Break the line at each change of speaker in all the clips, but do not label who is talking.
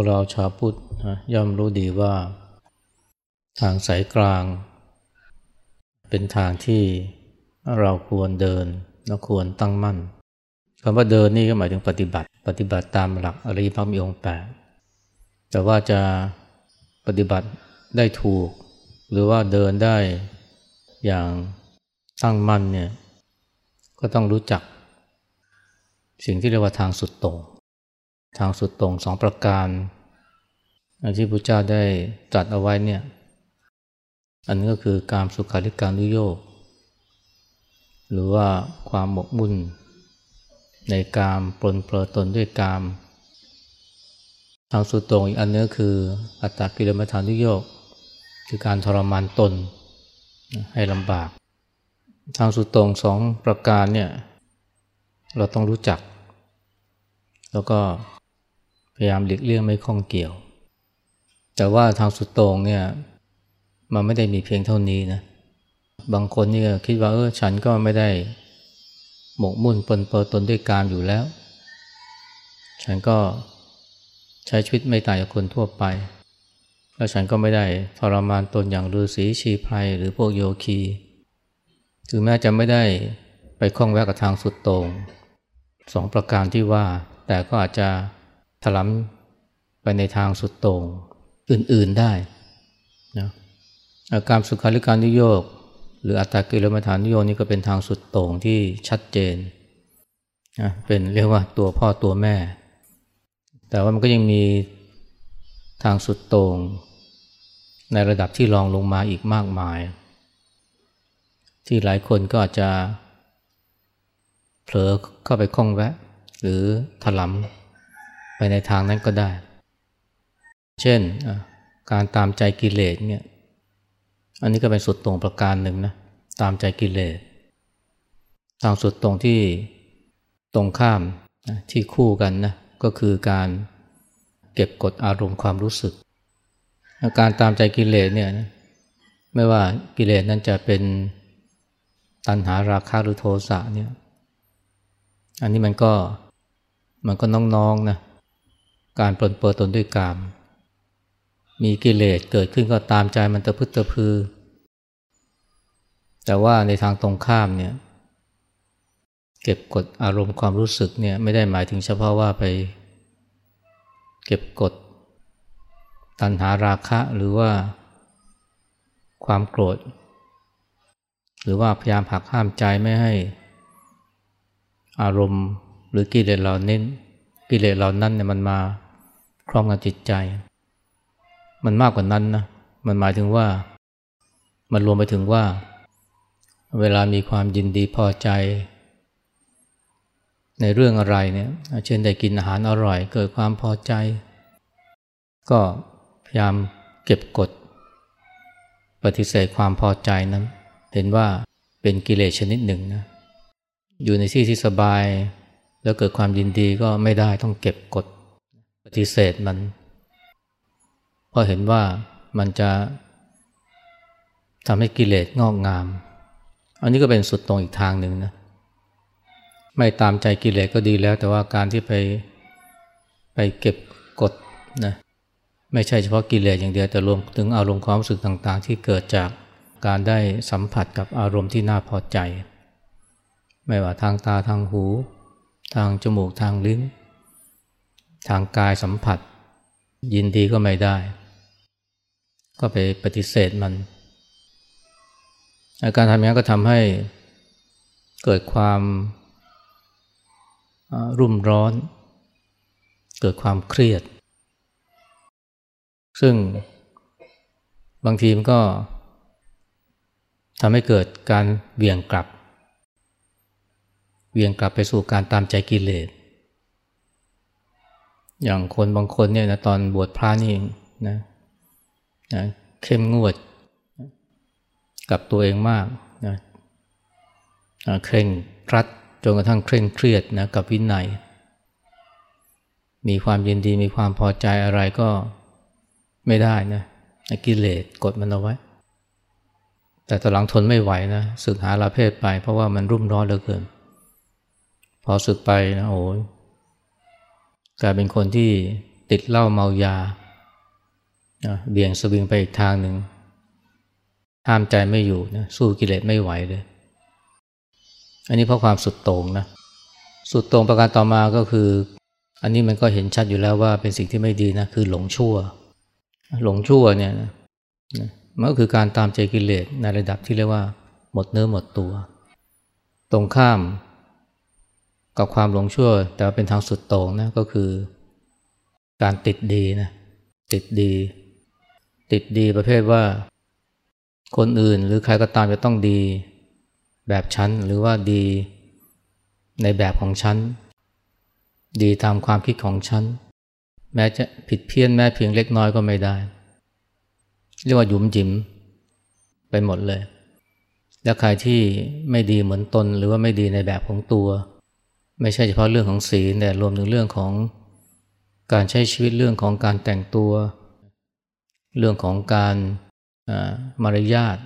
พวกเราชาวพุทธย่อมรู้ดีว่า ทางสายกลาง เป็นทางที่เราควรเดินและควรตั้งมั่นคำว่าเดินนี่ก็หมายถึงปฏิบัติ ปฏิบัติตามหลักอริยมรรคมีองค์แปดแต่ว่าจะปฏิบัติได้ถูก หรือว่าเดินได้อย่างตั้งมั่นเนี่ยก็ต้องรู้จัก สิ่งที่เรียกว่าทางสุดตรง ทางสุดตรงสองประการที่พระเจ้าได้ตรัสเอาไว้เนี่ยอันนี้ก็คือการสุขาริการุโยกหรือว่าความหมกมุ่น ในการปลนเปลือตนด้วยกามทางสุดตรงอีกอันนึงคืออัตตกิลมัฐานุโยกคือการทรมานตนให้ลำบาก ทางสุดตรงสองประการเนี่ยเราต้องรู้จัก แล้วก็ พยายามหลีกเลี่ยงไม่ข้องเกี่ยว แต่ว่าทางสุดโตรงเนี่ยมันไม่ได้มีเพียงเท่านี้นะบางคนนี่คิดว่าเออฉันก็ไม่ได้หมกมุ่นปนเปื้อตนด้วยการอยู่แล้ว ฉันก็ใช้ชีวิตไม่ต่างจากคนทั่วไป แล้วฉันก็ไม่ได้ทรมานตนอย่างฤาษีชีไพรหรือพวกโยคีถึงแม้จะไม่ได้ไปคล้องแวะกับทางสุดโตรงสองประการที่ว่า แต่ก็อาจจะ ถลำไปในทางสุดตรงอื่น ๆได้นะอาการสุขาริการนิโยกหรืออัตตากิลมัฐานนิโยนี่ก็เป็นทางสุดโต่งที่ชัดเจนนะเป็นเรียกว่าตัวพ่อตัวแม่ แต่ว่ามันก็ยังมีทางสุดโต่งในระดับที่รองลงมาอีกมากมาย ที่หลายคนก็อาจจะเผลอเข้าไปคล้องแวะ หรือถลำ ไปในทางนั้นก็ได้ เช่นการตามใจกิเลสเนี่ยอันนี้ก็เป็นสุดตรงประการหนึ่งนะตามใจกิเลสทางสุดตรงที่ตรงข้ามที่คู่กันนะก็คือการเก็บกดอารมณ์ความรู้สึก การตามใจกิเลสเนี่ยนะไม่ว่ากิเลสนั้นจะเป็นตัณหาราคะหรือโทสะเนี่ยอันนี้มันก็มันก็น้องๆนนะ การปลนเปิดตนด้วยกาม มีกิเลสเกิดขึ้นก็ตามใจมันตะพึตะพือ แต่ว่าในทางตรงข้ามเนี่ยเก็บกดอารมณ์ความรู้สึกเนี่ยไม่ได้หมายถึงเฉพาะว่าไป เก็บกดตัณหาราคะหรือว่าความโกรธ หรือว่าพยายามหักห้ามใจไม่ให้ อารมณ์หรือกิเลสเหล่าน้นกิเลสเหล่านั้นเนี่ยมันมา ครอบงำจิตใจ มันมากกว่านั้นนะมันหมายถึงว่ามันรวมไปถึงว่า เวลามีความยินดีพอใจ ในเรื่องอะไรเนี่ยเช่นได้กินอาหารอร่อย เกิดความพอใจ ก็พยายามเก็บกด ปฏิเสธความพอใจนั้น เห็นว่าเป็นกิเลสชนิดหนึ่งนะอยู่ในที่ที่สบาย แล้วเกิดความยินดีก็ไม่ได้ต้องเก็บกด ฏิเสธมัน เพราะเห็นว่ามันจะทำให้กิเลสงอกงาม อันนี้ก็เป็นสุดตรงอีกทางหนึ่งนะ ไม่ตามใจกิเลสก็ดีแล้ว แต่ว่าการที่ไปไปเก็บกดนะไม่ใช่เฉพาะกิเลสอย่างเดียวแต่รวมถึงอารมณ์ความรู้สึกต่างๆ ที่เกิดจากการได้สัมผัสกับอารมณ์ที่น่าพอใจ ไม่ว่าทางตาทางหู ทางจมูกทางลิ้น ทางกายสัมผัส ยินดีก็ไม่ได้ ก็ไปปฏิเสธมัน อาการทำอย่างนี้ก็ทำให้เกิดความรุ่มร้อน เกิดความเครียด ซึ่งบางทีมันก็ทำให้เกิดการเวียงกลับ เวียงกลับไปสู่การตามใจกิเลส อย่างคนบางคนเนี่ยนะตอนบวชพระนี่นะนะเข้มงวดกับตัวเองมากนะเคร่งครัดจนกระทั่งเคร่งเครียดนะกับวินัย มีความยินดีมีความพอใจอะไรก็ไม่ได้นะกิเลสกดมันเอาไว้ แต่ตอนหลังทนไม่ไหวนะสึกหาลาเพศไปเพราะว่ามันรุ่มร้อนเหลือเกิน พอสึกไปนะโอ้ย กลายเป็นคนที่ติดเหล้าเมายาเบี่ยงสวิงไปอีกทางหนึ่งห้ามใจไม่อยู่นะสู้กิเลสไม่ไหวเลย อันนี้เพราะความสุดโต่งนะสุดโต่งประการต่อมาก็คือ อันนี้มันก็เห็นชัดอยู่แล้วว่าเป็นสิ่งที่ไม่ดีนะคือหลงชั่ว หลงชั่วเนี่ยนะมันก็คือการตามใจกิเลสในระดับที่เรียกว่า หมดเนื้อหมดตัว ตรงข้าม กับความหลงชั่ว แต่เป็นทางสุดโต่งนะก็คือ การติดดีนะติดดี ติดดีประเภทว่า คนอื่นหรือใครก็ตามจะต้องดี แบบฉันหรือว่าดี ในแบบของฉันดีตามความคิดของฉันแม้จะผิดเพี้ยนแม้เพียงเล็กน้อยก็ไม่ได้ เรียกว่าหยุมจิมไปหมดเลย แล้วใครที่ไม่ดีเหมือนตนหรือว่าไม่ดีในแบบของตัว ไม่ใช่เฉพาะเรื่องของศีลแต่รวมถึงเรื่องของการใช้ชีวิตเรื่องของการแต่งตัว เรื่องของการมารยาท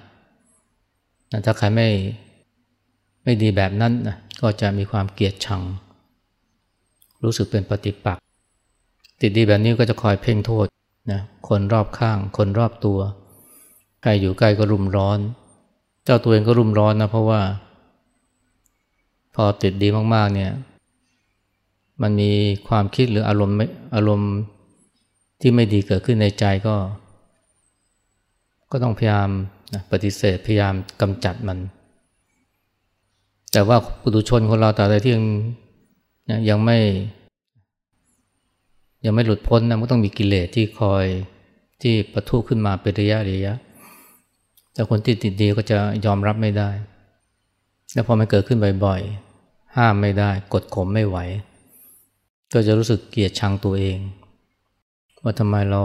ถ้าใครไม่ไม่ดีแบบนั้นนะก็จะมีความเกลียดชัง รู้สึกเป็นปฏิปักษ์ติดดีแบบนี้ก็จะคอยเพ่งโทษนะคนรอบข้าง คนรอบตัว ใครอยู่ใกล้ก็รุมร้อน เจ้าตัวเองก็รุมร้อนนะเพราะว่า พอติดดีมากๆเนี่ย มันมีความคิดหรืออารมณ์อารมณ์ที่ไม่ดีเกิดขึ้นในใจก็ ก็ต้องพยายามนะปฏิเสธพยายามกำจัดมัน แต่ว่าปุถุชนคนเราแต่ใดที่ยังยังไม่ ยังไม่หลุดพ้นนะมันต้องมีกิเลสที่คอยที่ประทุขึ้นมาเป็นระยะระยะแต่คนที่ติดดีก็จะยอมรับไม่ได้ แล้วพอมันเกิดขึ้นบ่อยๆ ห้ามไม่ได้ กดข่มไม่ไหว ก็จะรู้สึกเกลียดชังตัวเอง ว่าทำไมเรา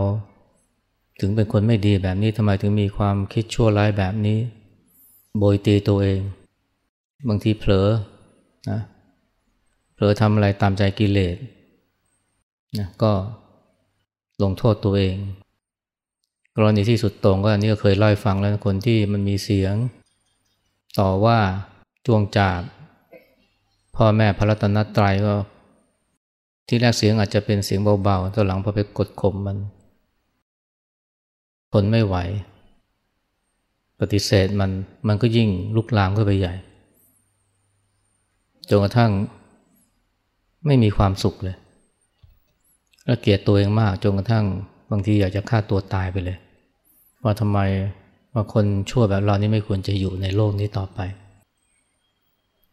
ถึงเป็นคนไม่ดีแบบนี้ทำไมถึงมีความคิดชั่วร้ายแบบนี้ โบยตีตัวเอง บางทีเผลอนะเผลอทำอะไรตามใจกิเลสนะก็ลงโทษตัวเอง กรณีที่สุดตรงก็อันนี้ก็เคยเล่าให้ฟังแล้วคนที่มันมีเสียง ต่อว่า จวงจาบพ่อแม่พระรัตนตรัยก็ ที่แรกเสียงอาจจะเป็นเสียงเบาๆตอนหลังพอไปกดข่มมันทนไม่ไหว ปฏิเสธมันมันก็ยิ่งลุกลามขึ้นไปใหญ่จนกระทั่งไม่มีความสุขเลยแล้วเกลียดตัวเองมากจนกระทั่งบางทีอยากจะฆ่าตัวตายไปเลย ว่าทำไมว่าคนชั่วแบบเรานี่ไม่ควรจะอยู่ในโลกนี้ต่อไป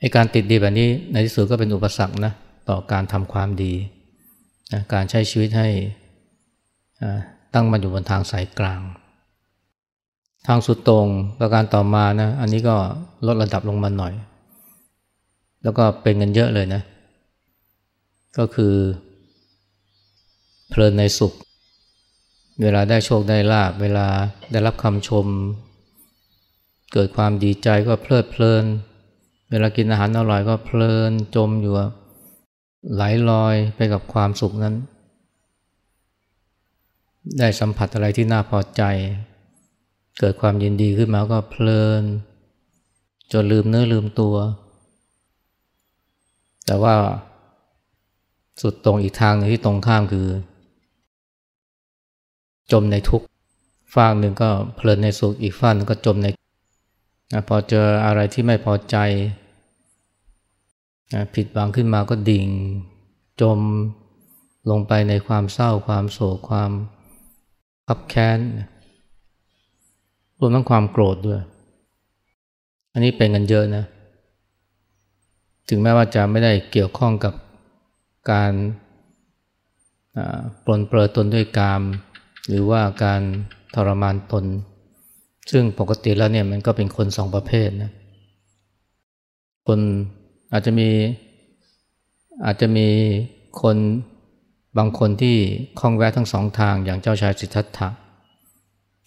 ไอการติดดีแบบนี้ในที่สุดก็เป็นอุปสรรคนะต่อการทำความดีนะการใช้ชีวิตให้ตั้งมันอยู่บนทางสายกลาง ทางสุดตรงประการต่อมานะอันนี้ก็ลดระดับลงมาหน่อย แล้วก็เป็นเงินเยอะเลยนะ ก็คือเพลินในสุข เวลาได้โชคได้ลาบเวลาได้รับคำชม เกิดความดีใจก็เพลิดเพลิน เวลากินอาหารอร่อยก็เพลินจมอยู่ไหลลอยไปกับความสุขนั้น ได้สัมผัสอะไรที่น่าพอใจ เกิดความยินดีขึ้นมาก็เพลิน จนลืมเนื้อลืมตัว แต่ว่าสุดตรงอีกทางหนึ่งที่ตรงข้ามคือ จมในทุกข์ฝากหนึ่งก็เพลินในสุขอีกฝากหนึ่งก็จมในพอเจออะไรที่ไม่พอใจ ผิดหวังขึ้นมาก็ดิ่ง จมลงไปในความเศร้าความโศกความขับแค้นรวมทั้งความโกรธด้วย อันนี้เป็นกันเยอะนะ ถึงแม้ว่าจะไม่ได้เกี่ยวข้องกับการปลนเปลือตนด้วยกาม หรือว่าการทรมานตน ซึ่งปกติแล้วเนี่ยมันก็เป็นคนสองประเภทนะ คน อาจจะมีอาจจะมีคนบางคนที่คล้องแวะทั้งสองทางอย่างเจ้าชายสิทธัตถะ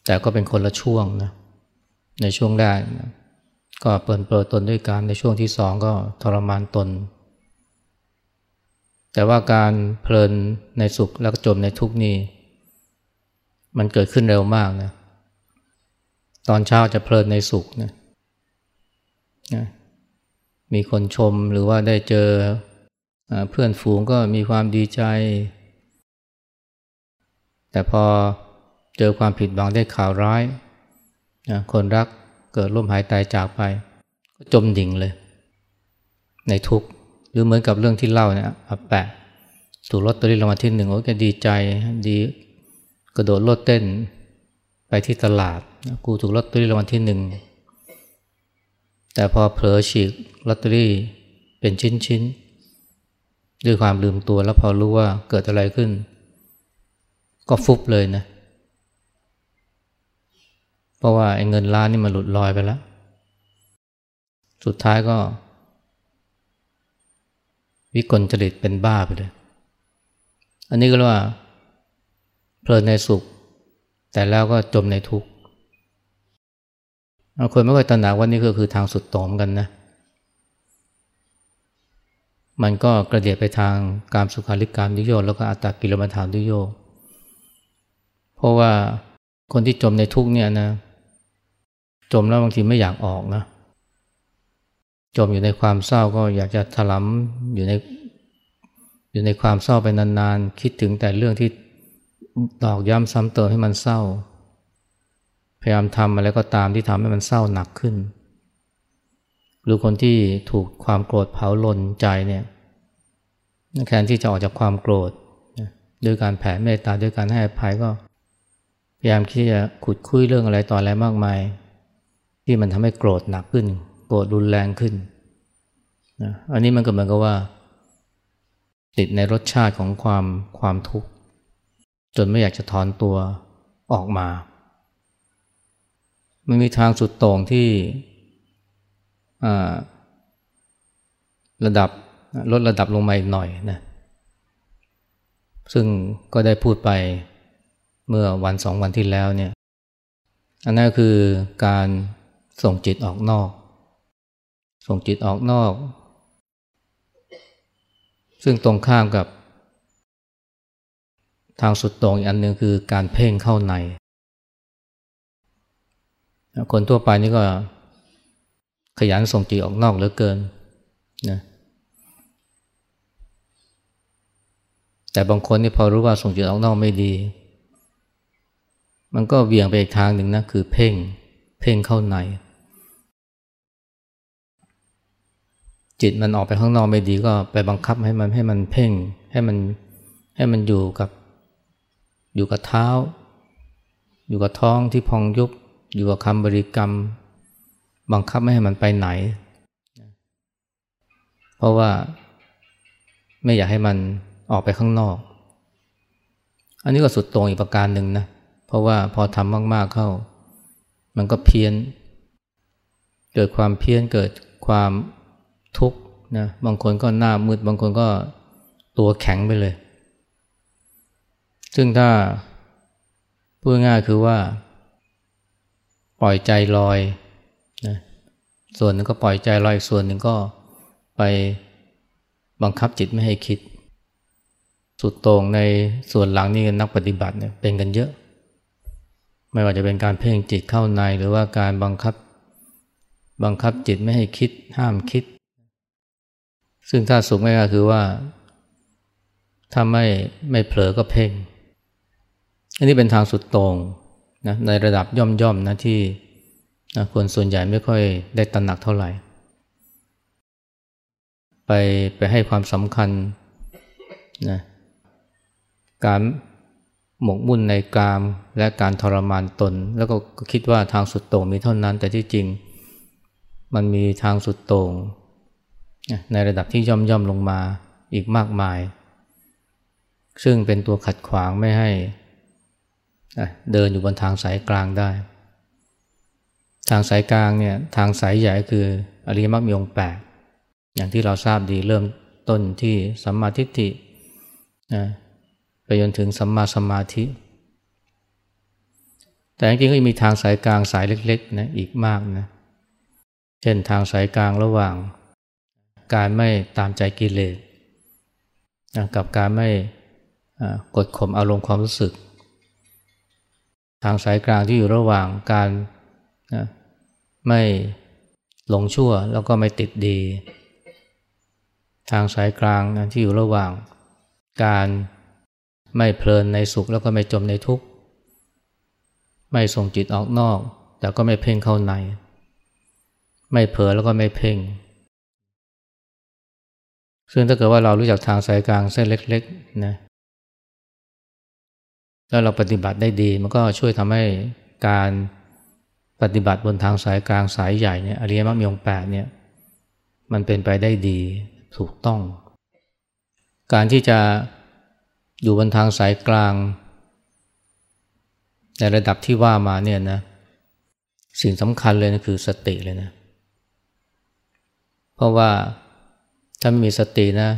แต่ก็เป็นคนละช่วงนะในช่วงแรกนะก็เปิดเปิดตนด้วยการในช่วงที่สองก็ทรมานตน แต่ว่าการเพลินในสุขแล้วก็จมในทุกนี่มันเกิดขึ้นเร็วมากนะตอนเช้าจะเพลินในสุขนะ มีคนชมหรือว่าได้เจอเพื่อนฝูงก็มีความดีใจ แต่พอเจอความผิดหวังได้ข่าวร้ายนะคนรักเกิดล่มหายตายจากไป ก็จมดิ่งเลย ในทุกข์หรือเหมือนกับเรื่องที่เล่าเนี่ยอาแปะถูกลอตเตอรี่รางวัลที่หนึ่งโอ้แกดีใจดีกระโดดโลดเต้นไปที่ตลาดกูถูกลอตเตอรี่รางวัลที่หนึ่ง แต่พอเผลอฉีกลอตเตอรี่เป็นชิ้นๆ ด้วยความลืมตัวแล้วพอรู้ว่าเกิดอะไรขึ้น ก็ฟุบเลยนะ เพราะว่าไอ้เงินล้านนี่มันหลุดลอยไปแล้ว สุดท้ายก็ วิกลจริตเป็นบ้าไปเลย อันนี้ก็เรียกว่าเพลินในสุข แต่แล้วก็จมในทุกข์ คนไม่ค่อยตระหนักว่านี่ก็คือทางสุดโต่งกันนะ มันก็กระเดียดไปทางการสุขาริการนิโยแล้วก็อัตตกิลมัฐานนิโยเพราะว่าคนที่จมในทุกเนี่ยนะ จมแล้วบางทีไม่อยากออกนะ จมอยู่ในความเศร้าก็อยากจะถลำอยู่ในอยู่ในความเศร้าไปนานๆ คิดถึงแต่เรื่องที่ตอกย้ำซ้ำเติมให้มันเศร้า พยายามทำอะไรก็ตามที่ทำให้มันเศร้าหนักขึ้น หรือคนที่ถูกความโกรธเผาลนใจเนี่ยแทนที่จะออกจากความโกรธด้วยการแผ่เมตตาด้วยการให้อภัยก็ พยายามที่จะขุดคุยเรื่องอะไรต่ออะไรมากมาย ที่มันทำให้โกรธหนักขึ้น โกรธรุนแรงขึ้นนะอันนี้มันก็เหมือนกับว่า ติดในรสชาติของความความทุกข์ จนไม่อยากจะถอนตัวออกมา มันมีทางสุดโต่งที่ระดับลดระดับลงมาอีกหน่อยนะซึ่งก็ได้พูดไปเมื่อวันสองวันที่แล้วเนี่ยอันนั้นคือการส่งจิตออกนอก ส่งจิตออกนอก ซึ่งตรงข้ามกับ ทางสุดตรงอีกอันหนึ่งคือการเพ่งเข้าใน คนทั่วไปนี่ก็ขยันส่งจิตออกนอกเหลือเกินนะแต่บางคนนี่พอรู้ว่าส่งจิตออกนอกไม่ดี มันก็เบี่ยงไปอีกทางหนึ่งนะคือเพ่ง เพ่งเข้าใน จิตมันออกไปข้างนอกไม่ดีก็ไปบังคับให้มันให้มันเพ่งให้มันให้มันอยู่กับอยู่กับเท้า อยู่กับท้องที่พองยุบ อยู่กับคำบริกรรม บังคับไม่ให้มันไปไหน เพราะว่าไม่อยากให้มันออกไปข้างนอก อันนี้ก็สุดตรงอีกประการหนึ่งนะ เพราะว่าพอทำมาก ๆเข้า มันก็เพี้ยน เกิดความเพี้ยนเกิดความทุกข์นะบางคนก็หน้ามืด บางคนก็ตัวแข็งไปเลย ซึ่งถ้าพูดง่ายคือว่า ปล่อยใจลอยนะส่วนหนึ่งก็ปล่อยใจลอยส่วนหนึ่งก็ไปบังคับจิตไม่ให้คิด สุดโต่งในส่วนหลังนี่นักปฏิบัติเนี่ยเป็นกันเยอะ ไม่ว่าจะเป็นการเพ่งจิตเข้าในหรือว่าการบังคับ บังคับจิตไม่ให้คิด ห้ามคิด ซึ่งถ้าสุขไม่ก็คือว่า ถ้าไม่ไม่เผลอก็เพ่ง อันนี้เป็นทางสุดโต่ง นะในระดับย่อมๆนะที่นะคนส่วนใหญ่ไม่ค่อยได้ตระหนักเท่าไหร่ ไปไปให้ความสำคัญนะการหมกมุ่นในกามและการทรมานตน แล้วก็คิดว่าทางสุดโต่งมีเท่านั้น แต่ที่จริงมันมีทางสุดโต่งในระดับที่ย่อมย่อมลงมาอีกมากมาย ซึ่งเป็นตัวขัดขวางไม่ให้ เดินอยู่บนทางสายกลางได้ ทางสายกลางเนี่ยทางสายใหญ่คืออริยมรรคมีองค์แปดอย่างที่เราทราบดีเริ่มต้นที่สัมมาทิฏฐินะไปจนถึงสัมมาสมาธิ แต่จริงๆก็มีทางสายกลางสายเล็กๆนะอีกมากนะเช่นทางสายกลางระหว่าง การไม่ตามใจกิเลสกับการไม่กดข่มอารมณ์ความรู้สึก ทางสายกลางที่อยู่ระหว่างการนะไม่หลงชั่วแล้วก็ไม่ติดดี ทางสายกลางนะที่อยู่ระหว่าง การไม่เพลินในสุขแล้วก็ไม่จมในทุกข์ไม่ส่งจิตออกนอก แต่ก็ไม่เพ่งเข้าใน ไม่เผลอแล้วก็ไม่เพ่ง ซึ่งถ้าเกิดว่าเรารู้จักทางสายกลางเส้นเล็กๆนะ แล้วเราปฏิบัติได้ดีมันก็ช่วยทำให้การปฏิบัติบนทางสายกลางสายใหญ่เนี่ยอริยมรรคมีองแปดเนี่ยมันเป็นไปได้ดีถูกต้อง การที่จะอยู่บนทางสายกลาง ในระดับที่ว่ามาเนี่ยนะสิ่งสำคัญเลยนะคือสติเลยนะ เพราะว่าถ้าไม่มีสตินะ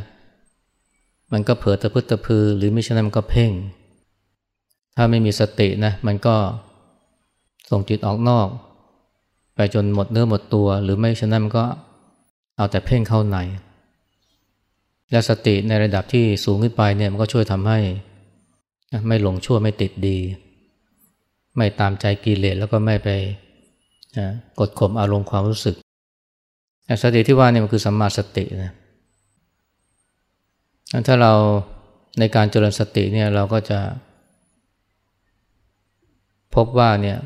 มันก็เผลอตะพึดตะพือหรือไม่ใช่นั้นมันก็เพ่ง ถ้าไม่มีสตินะมันก็ส่งจิตออกนอก ไปจนหมดเนื้อหมดตัว หรือไม่ฉะนั้นมันก็เอาแต่เพ่งเข้าใน และสติในระดับที่สูงขึ้นไปเนี่ยมันก็ช่วยทำให้ไม่หลงชั่วไม่ติดดี ไม่ตามใจกิเลสแล้วก็ไม่ไปกดข่มอารมณ์ความรู้สึกสติที่ว่านี่มันคือสัมมาสตินะถ้าเราในการเจริญสติเนี่ยเราก็จะ พบว่าเนี่ย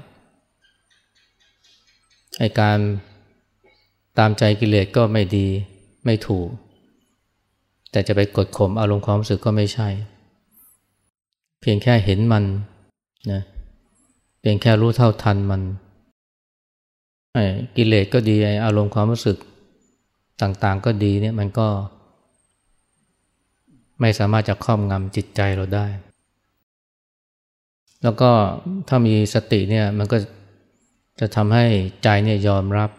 ไอการตามใจกิเลสก็ไม่ดีไม่ถูก แต่จะไปกดข่มอารมณ์ความรู้สึกก็ไม่ใช่ เพียงแค่เห็นมันนะเพียงแค่รู้เท่าทันมันไอ้กิเลสก็ดีไอ้อารมณ์ความรู้สึกต่างๆก็ดีเนี่ยมันก็ ไม่สามารถจะครอบงำจิตใจเราได้ แล้วก็ถ้ามีสติเนี่ยมันก็จะทำให้ใจเนี่ยยอมรับ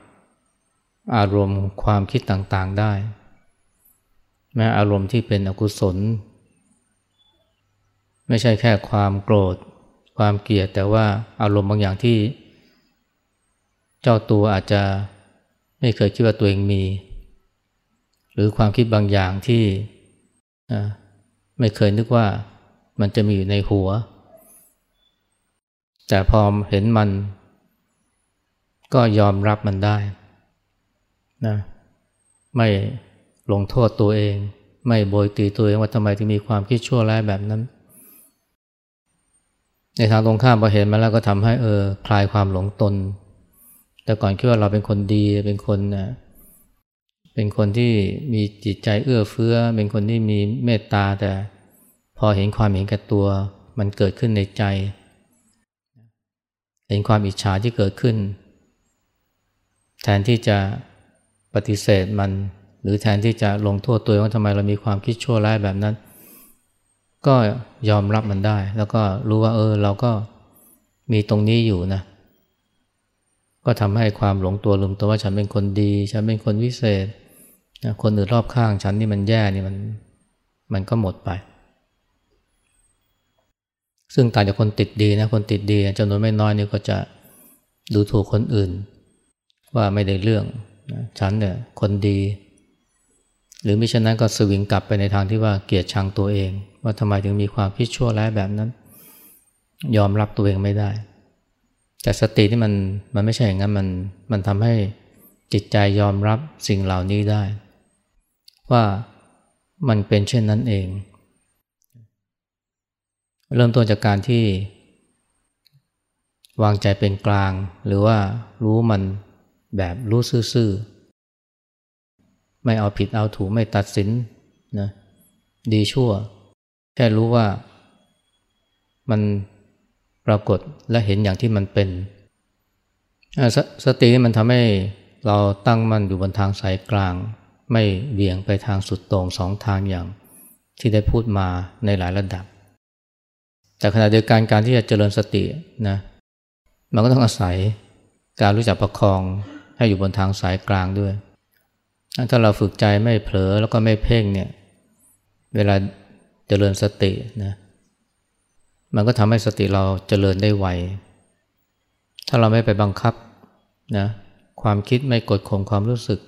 อารมณ์ความคิดต่างๆได้ แม้อารมณ์ที่เป็นอกุศล ไม่ใช่แค่ความโกรธ ความเกลียด แต่ว่าอารมณ์บางอย่างที่ เจ้าตัวอาจจะไม่เคยคิดว่าตัวเองมี หรือความคิดบางอย่างที่ไม่เคยนึกว่ามันจะมีอยู่ในหัว แต่พอเห็นมัน ก็ยอมรับมันได้นะไม่ลงโทษตัวเอง ไม่โบยตีตัวเองว่าทำไมถึงมีความคิดชั่วร้ายแบบนั้น ในทางตรงข้ามพอเห็นมาแล้วก็ทำให้เออคลายความหลงตน แต่ก่อนคิดว่าเราเป็นคนดีเป็นคนนะเป็นคนที่มีจิตใจเอื้อเฟื้อ เป็นคนที่มีเมตตาแต่พอเห็นความเห็นแก่ตัว มันเกิดขึ้นในใจ เห็นความอิจฉาที่เกิดขึ้น แทนที่จะปฏิเสธมัน หรือแทนที่จะลงโทษตัวเองว่าทำไมเรามีความคิดชั่วร้ายแบบนั้น ก็ยอมรับมันได้ แล้วก็รู้ว่าเออเราก็มีตรงนี้อยู่นะ ก็ทำให้ความหลงตัวลืมตัวว่าฉันเป็นคนดี ฉันเป็นคนวิเศษ คนอื่นรอบข้างฉันนี่มันแย่นี่มันมันก็หมดไป ซึ่งต่างจากคนติดดีนะคนติดดีจำนวนไม่น้อยนี่ก็จะดูถูกคนอื่น ว่าไม่ได้เรื่องฉันเนี่ยคนดี หรือมิฉะนั้นก็สวิงกลับไปในทางที่ว่าเกลียดชังตัวเอง ว่าทำไมถึงมีความคิดชั่วร้ายแบบนั้น ยอมรับตัวเองไม่ได้ แต่สติที่มันมันไม่ใช่อย่างนั้นมันมันทำให้จิตใจยอมรับสิ่งเหล่านี้ได้ ว่ามันเป็นเช่นนั้นเอง เริ่มต้นจากการที่ วางใจเป็นกลาง หรือว่ารู้มันแบบรู้ซื่อๆ ไม่เอาผิดเอาถูกไม่ตัดสินนะดีชั่ว แค่รู้ว่ามันปรากฏและเห็นอย่างที่มันเป็นสสตินี่มันทำให้เราตั้งมันอยู่บนทางสายกลาง ไม่เบี่ยงไปทางสุดโต่งสองทางอย่างที่ได้พูดมาในหลายระดับ แต่ขณะเดียวกันการที่จะเจริญสตินะมันก็ต้องอาศัยการรู้จักประคองให้อยู่บนทางสายกลางด้วย ถ้าเราฝึกใจไม่เผลอแล้วก็ไม่เพ่งเนี่ยเวลาเจริญสตินะมันก็ทำให้สติเราเจริญได้ไว ถ้าเราไม่ไปบังคับนะความคิดไม่กดข่มความรู้สึก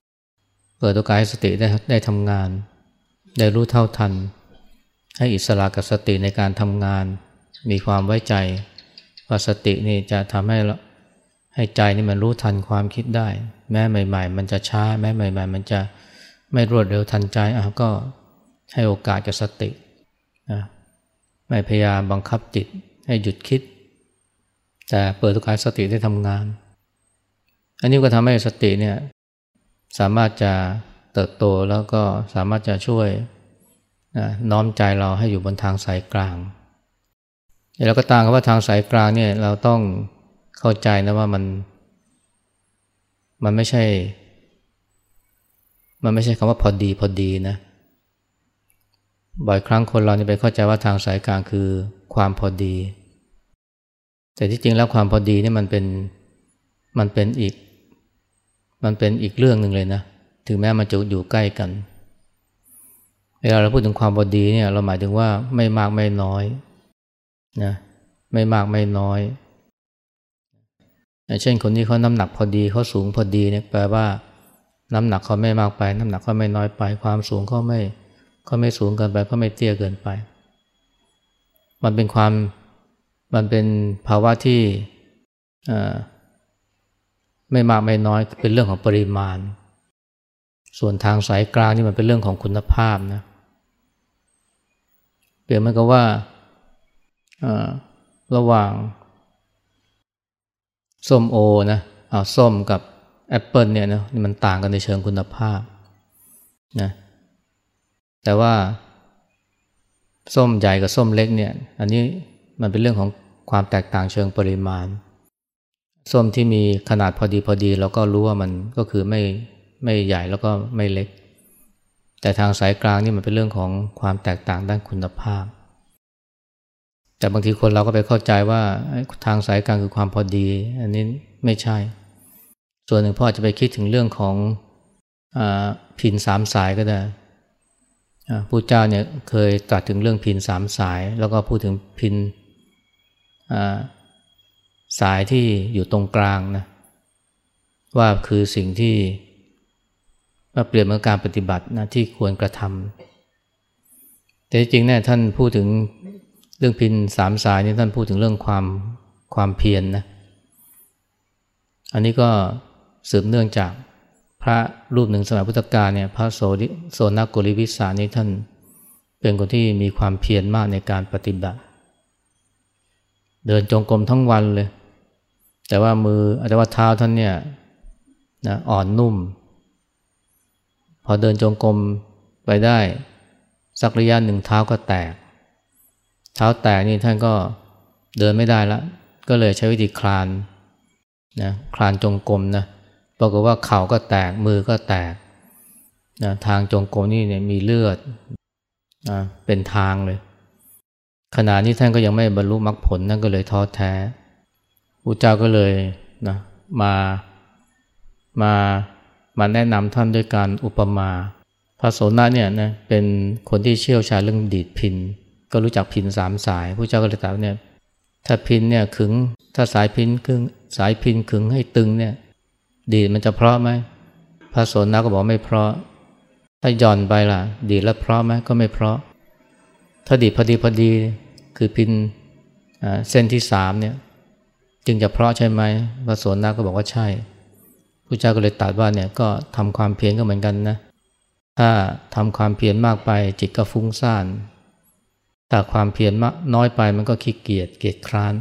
เปิดโอกาสให้สติได้ได้ทำงาน ได้รู้เท่าทัน ให้อิสระกับสติในการทำงาน มีความไว้ใจว่าสตินี่จะทำให้ให้ใจนี่มันรู้ทันความคิดได้ แม้ใหม่ ๆ มันจะช้า แม้ใหม่ ๆ มันจะไม่รวดเร็วทันใจอะก็ให้โอกาสกับสตินะไม่พยายามบังคับจิตให้หยุดคิด แต่เปิดทุกายสติได้ทำงาน อันนี้ก็ทำให้สติเนี่ยสามารถจะเติบโตแล้วก็สามารถจะช่วยน้อมใจเราให้อยู่บนทางสายกลาง แล้วก็ตามกับว่าทางสายกลางเนี่ยเราต้องเข้าใจนะว่ามัน มันไม่ใช่ มันไม่ใช่คำว่าพอดีพอดีนะบ่อยครั้งคนเราเนี่ยไปเข้าใจว่าทางสายกลางคือความพอดี แต่ที่จริงแล้วความพอดีนี่มันเป็นมันเป็นอีก มันเป็นอีกเรื่องหนึ่งเลยนะ ถึงแม้มันจะอยู่ใกล้กันเวลาเราพูดถึงความพอดีเนี่ยเราหมายถึงว่าไม่มากไม่น้อย นะไม่มากไม่น้อยเช่นคนที่เขาน้ำหนักพอดีเขาสูงพอดีเนี่ยแปลว่า น้ำหนักเขาไม่มากไป น้ำหนักเขาไม่น้อยไป ความสูงเขาไม่เขาไม่สูงเกินไปเขาไม่เตี้ยเกินไป มันเป็นความมันเป็นภาวะที่ไม่มากไม่น้อยเป็นเรื่องของปริมาณ ส่วนทางสายกลางนี่มันเป็นเรื่องของคุณภาพนะเปรียบเหมือนกับว่า ระหว่างส้มโอนะเอาส้มกับแอปเปิลเนี่ยนะมันต่างกันในเชิงคุณภาพนะแต่ว่าส้มใหญ่กับส้มเล็กเนี่ย อันนี้มันเป็นเรื่องของความแตกต่างเชิงปริมาณ ส้มที่มีขนาดพอดีพอดีเราก็รู้ว่ามันก็คือไม่ไม่ใหญ่แล้วก็ไม่เล็ก แต่ทางสายกลางนี่มันเป็นเรื่องของความแตกต่างด้านคุณภาพ แต่บางทีคนเราก็ไปเข้าใจว่าทางสายกลางคือความพอดี อันนี้ไม่ใช่ ส่วนหนึ่งพ่อจะไปคิดถึงเรื่องของอพินสามสายก็ได้ผู้เจ้าเนี่ยเคยตรัสถึงเรื่องพินสามสาย แล้วก็พูดถึงพินสายที่อยู่ตรงกลางนะว่าคือสิ่งที่เปลี่ยนมาการปฏิบัตินะที่ควรกระทำแต่จริงเนี่ยท่านพูดถึง เรื่องพินสามสายนี่ท่านพูดถึงเรื่องความความเพียรนนะ อันนี้ก็สืบเนื่องจากพระรูปหนึ่งสมัยพุทธกาลเนี่ยพระโสดิโสนกุลิวิสานี่ท่านเป็นคนที่มีความเพียรมากในการปฏิบัติ เดินจงกรมทั้งวันเลย แต่ว่ามือแต่ว่าเท้าท่านเนี่ยนะอ่อนนุ่ม พอเดินจงกรมไปได้สักระยะหนึ่งเท้าก็แตก เท้าแตกนี่ท่านก็เดินไม่ได้ละก็เลยใช้วิธีคลานนะคลานจงกรมนะปรากฏว่าเข่าก็แตกมือก็แตกนะทางจงกรมนี่เนี่ยมีเลือดนะเป็นทางเลยขณะนี้ท่านก็ยังไม่บรรลุมรรคผลนั่นก็เลยท้อแท้พระเจ้าก็เลยนะมามามาแนะนำท่านด้วยการอุปมาพระโสนะเนี่ยนะเป็นคนที่เชี่ยวชาญเรื่องดีดพิน ก็รู้จักพินสามสายผู้เจ้าก็เลยถามเนี่ยถ้าพินเนี่ยขึงถ้าสายพินขึงสายพินขึงให้ตึงเนี่ย ดีมันจะเพราะไหมพระสนาก็บอกไม่เพราะ ถ้าหย่อนไปล่ะ ดีแล้วเพราะไหมก็ไม่เพราะ ถ้าดีพอดีพอดีคือพินเส้นที่สามเนี่ย จึงจะเพราะใช่ไหมพระสนาก็บอกว่าใช่ผู้เจ้าก็เลยตัดว่าเนี่ยก็ทำความเพียรก็เหมือนกันนะถ้าทำความเพียรมากไปจิตก็ฟุ้งซ่าน ถ้าความเพียรมน้อยไปมันก็ขี้เกียจเกียจคร้าน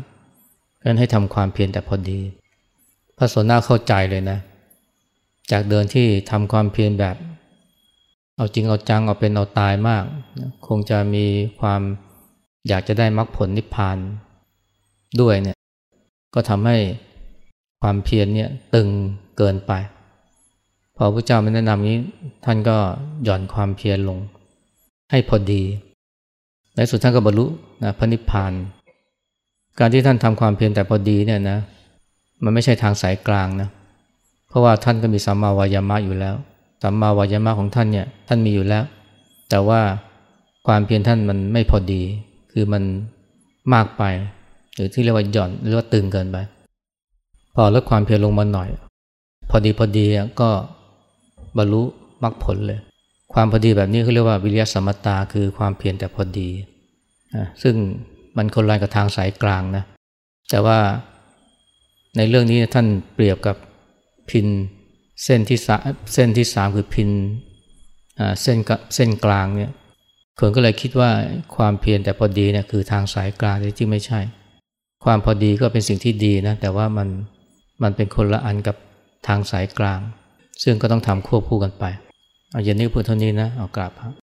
เพราะนั้นให้ทำความเพียรแต่พอดี พระสนาเข้าใจเลยนะ จากเดินที่ทำความเพียรแบบ เอาจริงเอาจังเอาเป็นเอาตายมาก คงจะมีความอยากจะได้มรรคผลนิพพานด้วยเนี่ย ก็ทำให้ความเพียรเนี่ยตึงเกินไป พอพระเจ้าไม่แนะนำนี้ท่านก็หย่อนความเพียรลง ให้พอดี ในสุดท่านก็บรรลุนะพระนิพพาน การที่ท่านทำความเพียรแต่พอดีเนี่ยนะมันไม่ใช่ทางสายกลางนะเพราะว่าท่านก็มีสัมมาวายามะอยู่แล้วสัมมาวายามะของท่านเนี่ยท่านมีอยู่แล้ว แต่ว่าความเพียรท่านมันไม่พอดี คือมันมากไป หรือที่เรียกว่าหย่อนหรือว่าตึงเกินไปพอลดความเพียรลงมาหน่อย พอดีพอดีก็บรรลุมรรคผลเลย ความพอดีแบบนี้เขาเรียกว่าวิริยะสมตาคือความเพียรแต่พอดีซึ่งมันคนละกับทางสายกลางนะแต่ว่าในเรื่องนี้ท่านเปรียบกับพินเส้นที่สาเส้นที่สามคือพินเส้นเส้นกลางเนี่ยคนก็เลยคิดว่าความเพียรแต่พอดีเนี่ยคือทางสายกลางแต่จริงไม่ใช่ ความพอดีก็เป็นสิ่งที่ดีนะแต่ว่ามันมันเป็นคนละอันกับทางสายกลาง ซึ่งก็ต้องทำควบคู่กันไป อาเย็นนี้พูดเท่านี้นะ เอากลับพระ